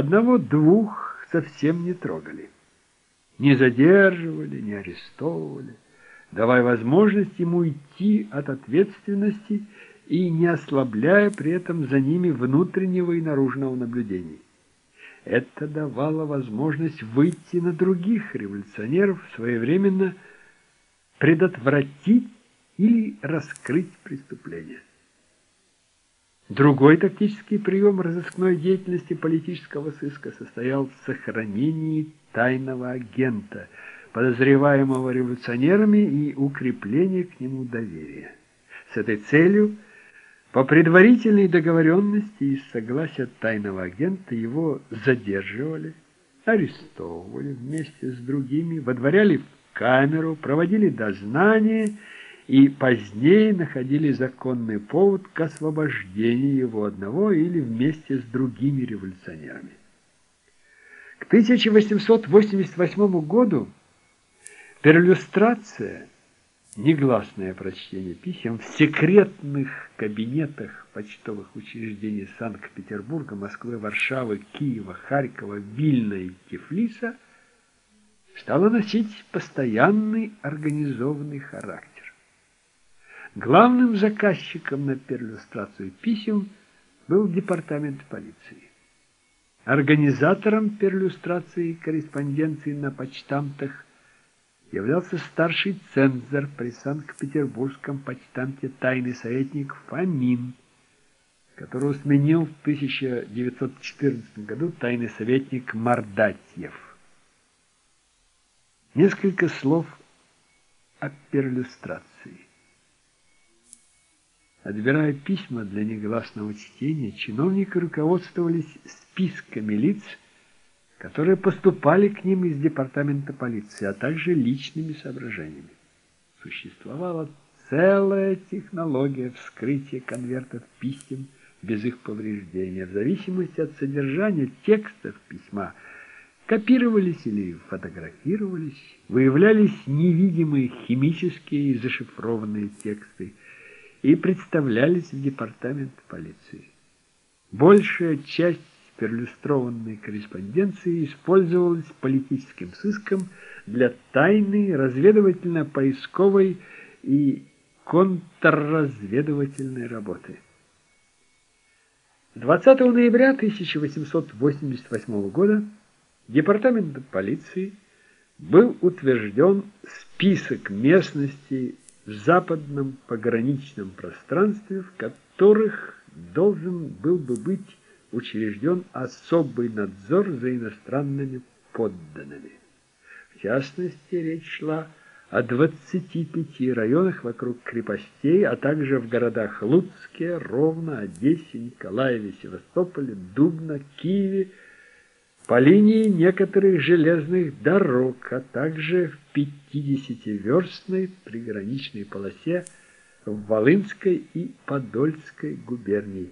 Одного-двух совсем не трогали. Не задерживали, не арестовывали, давая возможность ему уйти от ответственности и не ослабляя при этом за ними внутреннего и наружного наблюдения. Это давало возможность выйти на других революционеров, своевременно предотвратить или раскрыть преступление. Другой тактический прием разыскной деятельности политического сыска состоял в сохранении тайного агента, подозреваемого революционерами и укреплении к нему доверия. С этой целью – по предварительной договоренности и согласия тайного агента его задерживали, арестовывали вместе с другими, водворяли в камеру, проводили дознание позднее находили законный повод к освобождению его одного или вместе с другими революционерами. К 1888 году перлюстрация – негласное прочтение писем в секретных кабинетах почтовых учреждений Санкт-Петербурга, Москвы, Варшавы, Киева, Харькова, Вильна и Тифлиса стало носить постоянный организованный характер. Главным заказчиком на перлюстрацию писем был департамент полиции. Организатором перлюстрации корреспонденции на почтамтах являлся старший цензор при Санкт-Петербургском почтамте тайный советник Фомин, которого сменил в 1914 году тайный советник Мордатьев. Несколько слов о перлюстрации. Отбирая письма для негласного чтения, чиновники руководствовались списками лиц, которые поступали к ним из департамента полиции, а также личными соображениями. Существовала целая технология вскрытия конвертов писем без их повреждения. В зависимости от содержания текстов письма копировались или фотографировались, выявлялись невидимые химические и зашифрованные тексты и представлялись в департамент полиции. Большая часть перлюстрованной корреспонденции использовалась политическим сыском для тайной разведывательно-поисковой и контрразведывательной работы. 20 ноября 1888 года Департаментом полиции был утвержден список местностей в западном пограничном пространстве, в которых должен был бы быть учрежден особый надзор за иностранными подданными. В частности, речь шла о 25 районах вокруг крепостей, а также в городах Луцке, Ровно, Одессе, Николаеве, Севастополе, Дубно, Киеве, по линии некоторых железных дорог, а также в 50-верстной приграничной полосе в Волынской и Подольской губернии.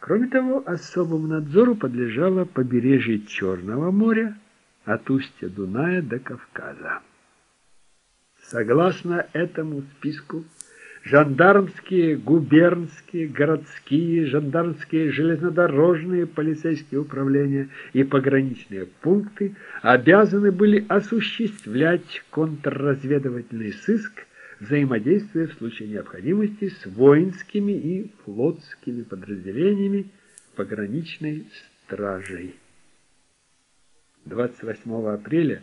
Кроме того, особому надзору подлежало побережье Черного моря от устья Дуная до Кавказа. Согласно этому списку, жандармские, губернские, городские, жандармские, железнодорожные, полицейские управления и пограничные пункты обязаны были осуществлять контрразведывательный сыск взаимодействуя в случае необходимости с воинскими и флотскими подразделениями пограничной стражей. 28 апреля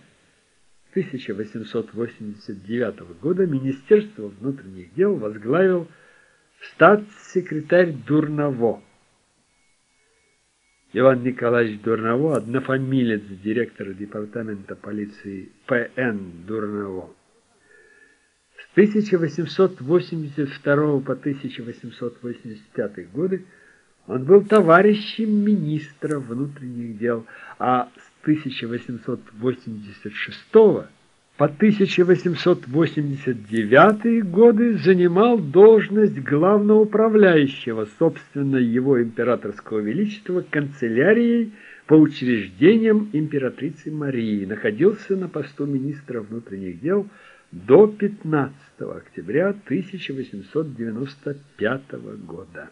1889 года Министерство внутренних дел возглавил статс-секретарь Дурново. Иван Николаевич Дурново, однофамилец директора департамента полиции П.Н. Дурново. 1882 по 1885 годы он был товарищем министра внутренних дел, а с 1886 по 1889 годы занимал должность главного управляющего, собственно, его императорского величества, канцелярией по учреждениям императрицы Марии, находился на посту министра внутренних дел до 15 октября 1895 года.